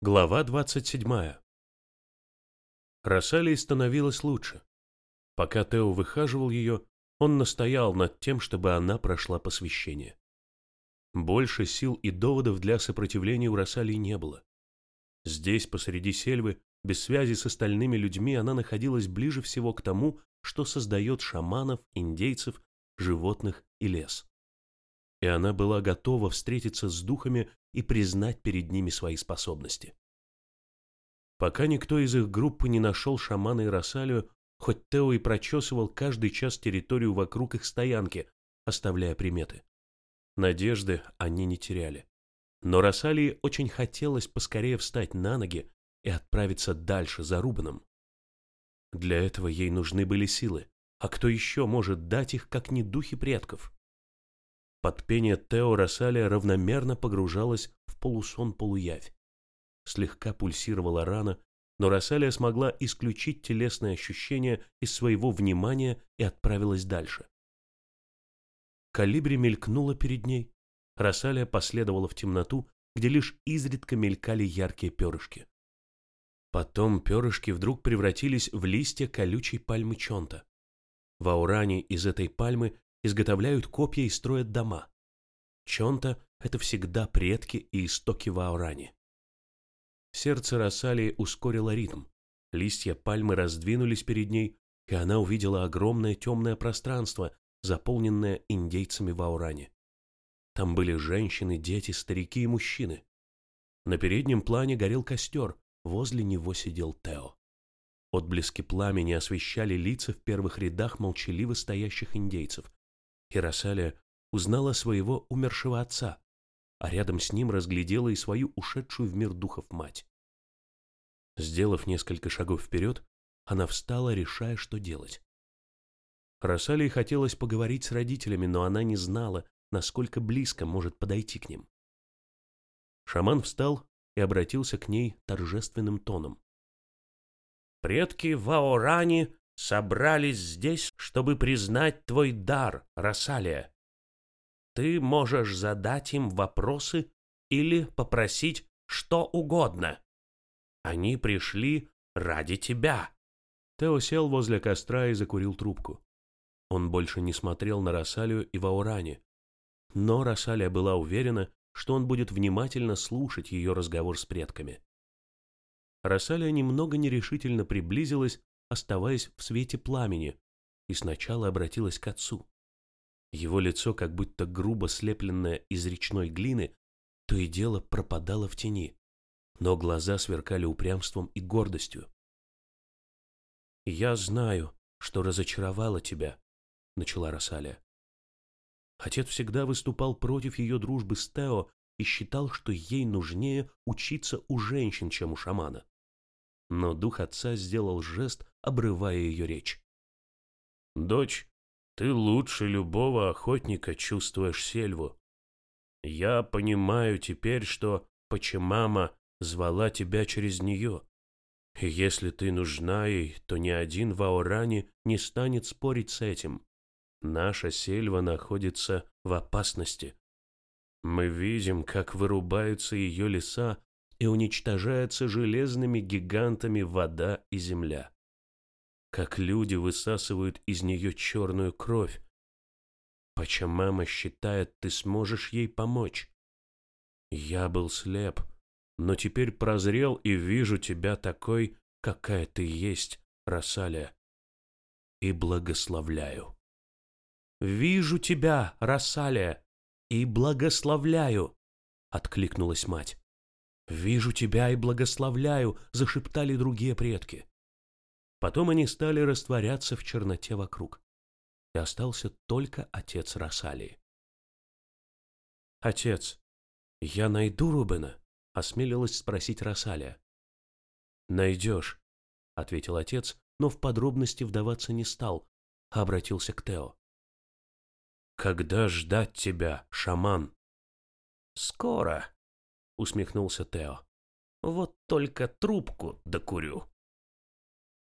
Глава 27. Рассалии становилось лучше. Пока Тео выхаживал ее, он настоял над тем, чтобы она прошла посвящение. Больше сил и доводов для сопротивления у Рассалии не было. Здесь, посреди сельвы, без связи с остальными людьми, она находилась ближе всего к тому, что создает шаманов, индейцев, животных и лес. И она была готова встретиться с духами и признать перед ними свои способности. Пока никто из их группы не нашел шамана и Росалию, хоть Тео и прочесывал каждый час территорию вокруг их стоянки, оставляя приметы. Надежды они не теряли. Но Росалии очень хотелось поскорее встать на ноги и отправиться дальше за Рубаном. Для этого ей нужны были силы, а кто еще может дать их, как не духи предков? Под пение Тео Росалия равномерно погружалась в полусон-полуявь. Слегка пульсировала рана, но Росалия смогла исключить телесные ощущения из своего внимания и отправилась дальше. Калибри мелькнула перед ней. Росалия последовала в темноту, где лишь изредка мелькали яркие перышки. Потом перышки вдруг превратились в листья колючей пальмы Чонта. В Ауране из этой пальмы изготовляют копья и строят дома. Чонта — это всегда предки и истоки в Ауране. Сердце Рассалии ускорило ритм. Листья пальмы раздвинулись перед ней, и она увидела огромное темное пространство, заполненное индейцами в. Там были женщины, дети, старики и мужчины. На переднем плане горел костер, возле него сидел Тео. Отблески пламени освещали лица в первых рядах молчаливо стоящих индейцев. И узнала своего умершего отца, а рядом с ним разглядела и свою ушедшую в мир духов мать. Сделав несколько шагов вперед, она встала, решая, что делать. Рассалии хотелось поговорить с родителями, но она не знала, насколько близко может подойти к ним. Шаман встал и обратился к ней торжественным тоном. «Предки Ваорани собрались здесь, чтобы признать твой дар, Рассалия. Ты можешь задать им вопросы или попросить что угодно. Они пришли ради тебя». Тео сел возле костра и закурил трубку. Он больше не смотрел на Рассалию и Ваурани. Но Рассалия была уверена, что он будет внимательно слушать ее разговор с предками. Рассалия немного нерешительно приблизилась, оставаясь в свете пламени, и сначала обратилась к отцу. Его лицо, как будто грубо слепленное из речной глины, то и дело пропадало в тени, но глаза сверкали упрямством и гордостью. «Я знаю, что разочаровала тебя», — начала Рассалия. Отец всегда выступал против ее дружбы с Тео и считал, что ей нужнее учиться у женщин, чем у шамана. Но дух отца сделал жест, обрывая ее речь. «Дочь, ты лучше любого охотника чувствуешь сельву. Я понимаю теперь, что Пачемама звала тебя через нее. Если ты нужна ей, то ни один в Ауране не станет спорить с этим. Наша сельва находится в опасности. Мы видим, как вырубаются ее леса и уничтожаются железными гигантами вода и земля. Как люди высасывают из нее черную кровь. мама считает, ты сможешь ей помочь. Я был слеп, но теперь прозрел и вижу тебя такой, какая ты есть, Росалия, и благословляю. «Вижу тебя, Рассалия, и благословляю!» — откликнулась мать. «Вижу тебя и благословляю!» — зашептали другие предки. Потом они стали растворяться в черноте вокруг, и остался только отец Рассалии. «Отец, я найду Рубена?» — осмелилась спросить Рассалия. «Найдешь», — ответил отец, но в подробности вдаваться не стал, а обратился к Тео. «Когда ждать тебя, шаман?» «Скоро», — усмехнулся Тео. «Вот только трубку докурю».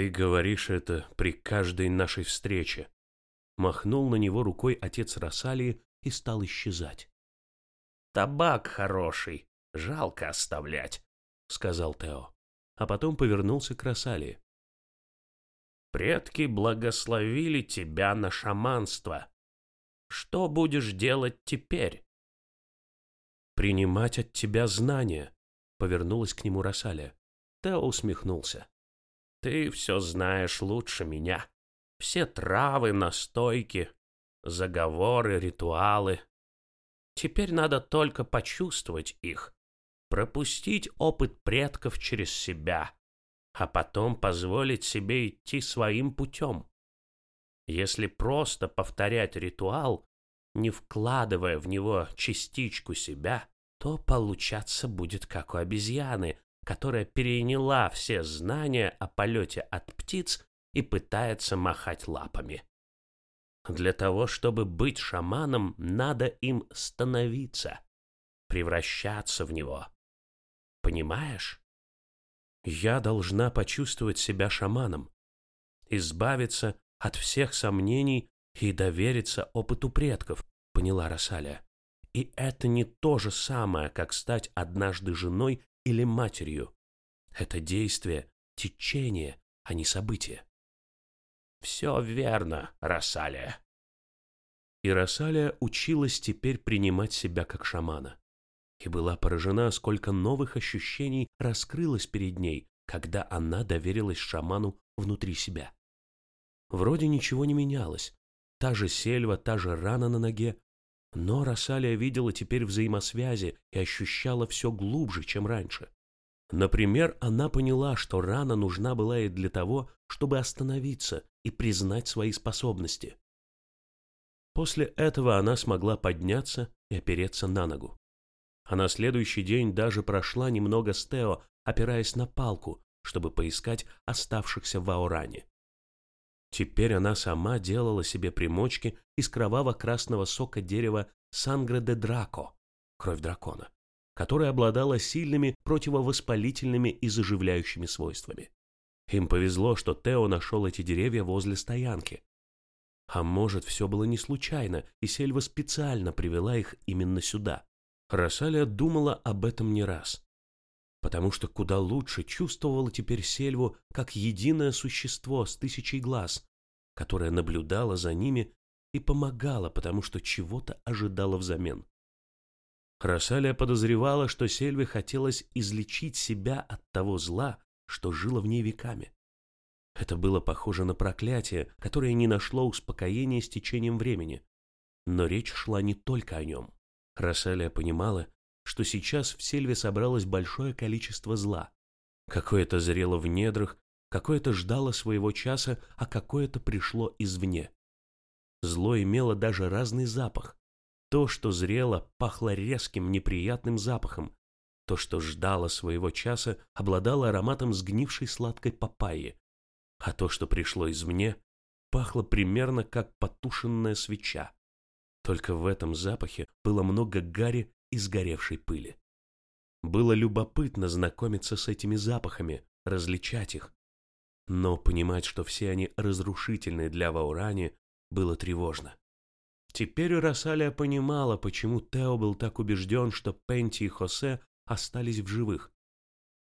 «Ты говоришь это при каждой нашей встрече», — махнул на него рукой отец Росалии и стал исчезать. «Табак хороший, жалко оставлять», сказал Тео, а потом повернулся к Росалии. «Предки благословили тебя на шаманство. Что будешь делать теперь?» «Принимать от тебя знания», — повернулась к нему Росалия. Тео усмехнулся. «Ты все знаешь лучше меня. Все травы, настойки, заговоры, ритуалы. Теперь надо только почувствовать их, пропустить опыт предков через себя, а потом позволить себе идти своим путем. Если просто повторять ритуал, не вкладывая в него частичку себя, то получаться будет как у обезьяны, которая переняла все знания о полете от птиц и пытается махать лапами. Для того, чтобы быть шаманом, надо им становиться, превращаться в него. Понимаешь? Я должна почувствовать себя шаманом, избавиться от всех сомнений и довериться опыту предков, поняла Росаля. И это не то же самое, как стать однажды женой или матерью. Это действие, течение, а не событие. Все верно, Рассалия. И Рассалия училась теперь принимать себя как шамана. И была поражена, сколько новых ощущений раскрылось перед ней, когда она доверилась шаману внутри себя. Вроде ничего не менялось. Та же сельва, та же рана на ноге. Но Рассалия видела теперь взаимосвязи и ощущала все глубже, чем раньше. Например, она поняла, что рана нужна была ей для того, чтобы остановиться и признать свои способности. После этого она смогла подняться и опереться на ногу. А на следующий день даже прошла немного с Тео, опираясь на палку, чтобы поискать оставшихся в Ауране. Теперь она сама делала себе примочки из кроваво-красного сока дерева Сангре де Драко, кровь дракона, которая обладала сильными противовоспалительными и заживляющими свойствами. Им повезло, что Тео нашел эти деревья возле стоянки. А может, все было не случайно, и Сельва специально привела их именно сюда. Рассалия думала об этом не раз. Потому что куда лучше чувствовала теперь Сельву как единое существо с тысячей глаз, которое наблюдало за ними и помогало, потому что чего-то ожидала взамен. Рассалия подозревала, что Сельве хотелось излечить себя от того зла, что жило в ней веками. Это было похоже на проклятие, которое не нашло успокоения с течением времени. Но речь шла не только о нем. Рассалия понимала, что сейчас в сельве собралось большое количество зла. Какое-то зрело в недрах, какое-то ждало своего часа, а какое-то пришло извне. Зло имело даже разный запах. То, что зрело, пахло резким, неприятным запахом, то, что ждало своего часа, обладало ароматом сгнившей сладкой папайи, а то, что пришло извне, пахло примерно как потушенная свеча. Только в этом запахе было много гари и сгоревшей пыли. Было любопытно знакомиться с этими запахами, различать их. Но понимать, что все они разрушительны для Ваурани, было тревожно. Теперь Росалия понимала, почему Тео был так убежден, что Пенти и Хосе остались в живых.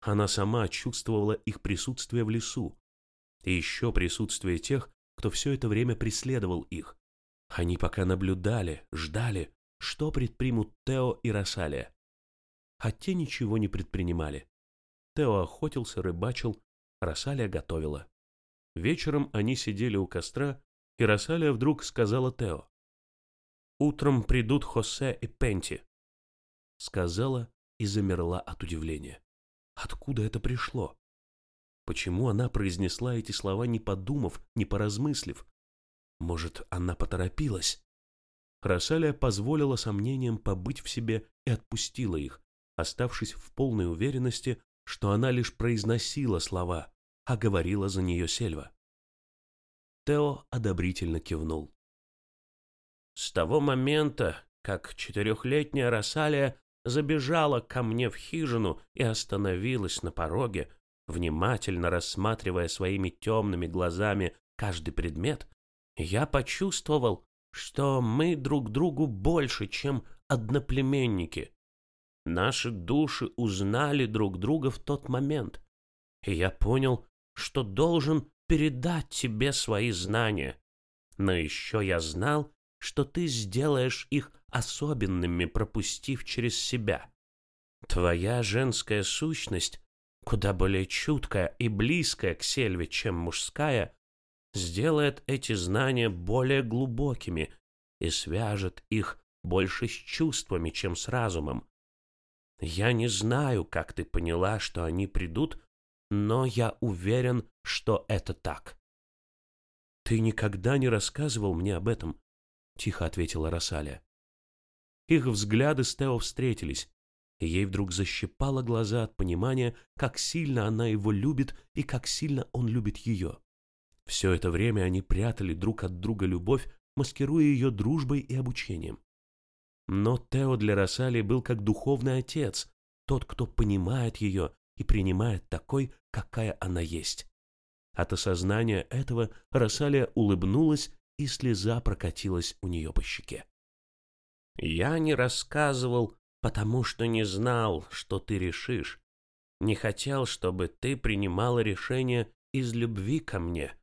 Она сама чувствовала их присутствие в лесу. И еще присутствие тех, кто все это время преследовал их. Они пока наблюдали, ждали, что предпримут Тео и Росалия. А те ничего не предпринимали. Тео охотился, рыбачил, Росалия готовила. Вечером они сидели у костра, и Росалия вдруг сказала Тео. «Утром придут Хосе и Пенти», — сказала и замерла от удивления. Откуда это пришло? Почему она произнесла эти слова, не подумав, не поразмыслив? Может, она поторопилась? Рассалия позволила сомнениям побыть в себе и отпустила их, оставшись в полной уверенности, что она лишь произносила слова, а говорила за нее Сельва. Тео одобрительно кивнул. С того момента, как четырехлетняя Рассалия забежала ко мне в хижину и остановилась на пороге, внимательно рассматривая своими темными глазами каждый предмет, я почувствовал, что мы друг другу больше, чем одноплеменники. Наши души узнали друг друга в тот момент. И я понял, что должен передать тебе свои знания. Но еще я знал, что ты сделаешь их особенными, пропустив через себя. Твоя женская сущность, куда более чуткая и близкая к сельве, чем мужская, сделает эти знания более глубокими и свяжет их больше с чувствами, чем с разумом. Я не знаю, как ты поняла, что они придут, но я уверен, что это так. Ты никогда не рассказывал мне об этом, тихо ответила Росалия. Их взгляды с Тео встретились, и ей вдруг защипало глаза от понимания, как сильно она его любит и как сильно он любит ее. Все это время они прятали друг от друга любовь, маскируя ее дружбой и обучением. Но Тео для Росалии был как духовный отец, тот, кто понимает ее и принимает такой, какая она есть. От осознания этого Росалия улыбнулась, и слеза прокатилась у нее по щеке. «Я не рассказывал, потому что не знал, что ты решишь. Не хотел, чтобы ты принимала решение из любви ко мне.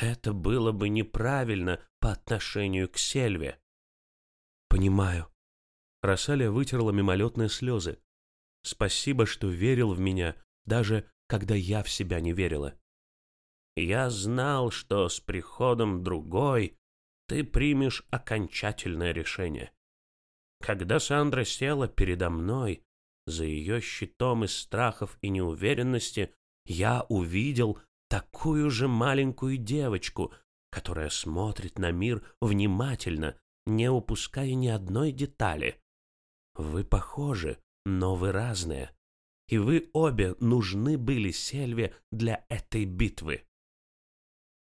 Это было бы неправильно по отношению к Сельве». «Понимаю». Росалия вытерла мимолетные слезы. «Спасибо, что верил в меня, даже когда я в себя не верила. Я знал, что с приходом другой ты примешь окончательное решение. Когда Сандра села передо мной, за ее щитом из страхов и неуверенности, я увидел такую же маленькую девочку, которая смотрит на мир внимательно, не упуская ни одной детали. Вы похожи, но вы разные. И вы обе нужны были Сельве для этой битвы.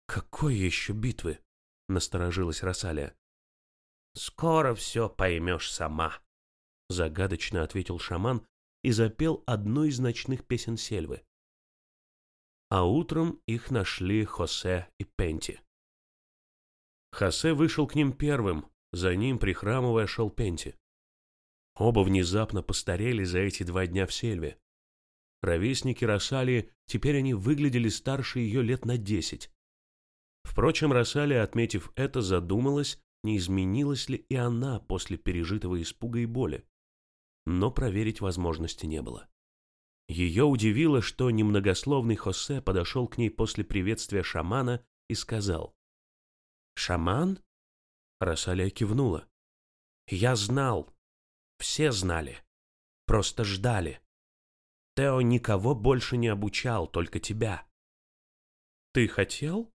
«Какой еще битвы?» — насторожилась Росалия. «Скоро все поймешь сама», — загадочно ответил шаман и запел одну из ночных песен Сельвы. А утром их нашли Хосе и Пенти. Хосе вышел к ним первым, за ним, прихрамывая, шел Пенти. Оба внезапно постарели за эти два дня в Сельве. Ровесники Росалии, теперь они выглядели старше ее лет на десять. Впрочем, Росалия, отметив это, задумалась, не изменилась ли и она после пережитого испуга и боли. Но проверить возможности не было. Ее удивило, что немногословный Хосе подошел к ней после приветствия шамана и сказал. «Шаман?» Росалия кивнула. «Я знал. Все знали. Просто ждали. Тео никого больше не обучал, только тебя». «Ты хотел?»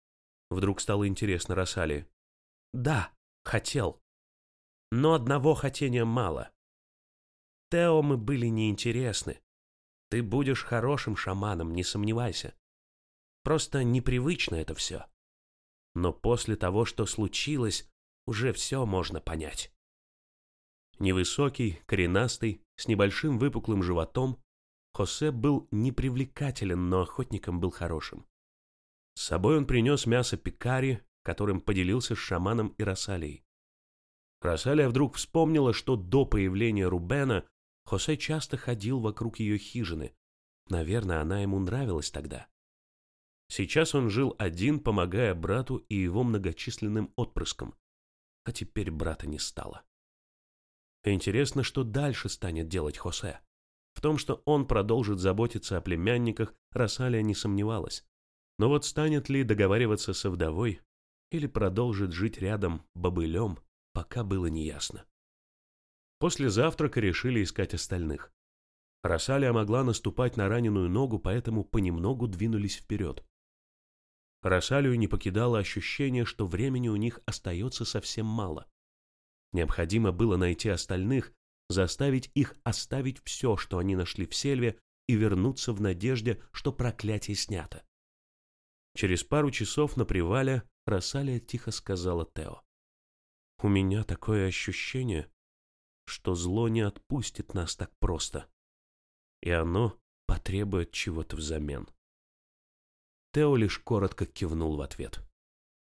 Вдруг стало интересно Росали. Да, хотел. Но одного хотения мало. Тео мы были неинтересны. Ты будешь хорошим шаманом, не сомневайся. Просто непривычно это все. Но после того, что случилось, уже все можно понять. Невысокий, коренастый, с небольшим выпуклым животом, Хосе был непривлекателен, но охотником был хорошим. С собой он принес мясо пекари, которым поделился с шаманом и Росалией. Росалия вдруг вспомнила, что до появления Рубена Хосе часто ходил вокруг ее хижины. Наверное, она ему нравилась тогда. Сейчас он жил один, помогая брату и его многочисленным отпрыскам. А теперь брата не стало. Интересно, что дальше станет делать Хосе. В том, что он продолжит заботиться о племянниках, Росалия не сомневалась. Но вот станет ли договариваться со вдовой или продолжит жить рядом бобылем, пока было неясно. После завтрака решили искать остальных. Росалия могла наступать на раненую ногу, поэтому понемногу двинулись вперед. Росалию не покидало ощущение, что времени у них остается совсем мало. Необходимо было найти остальных, заставить их оставить все, что они нашли в сельве, и вернуться в надежде, что проклятие снято. Через пару часов на привале Росалия тихо сказала Тео. «У меня такое ощущение, что зло не отпустит нас так просто, и оно потребует чего-то взамен». Тео лишь коротко кивнул в ответ.